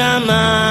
amani.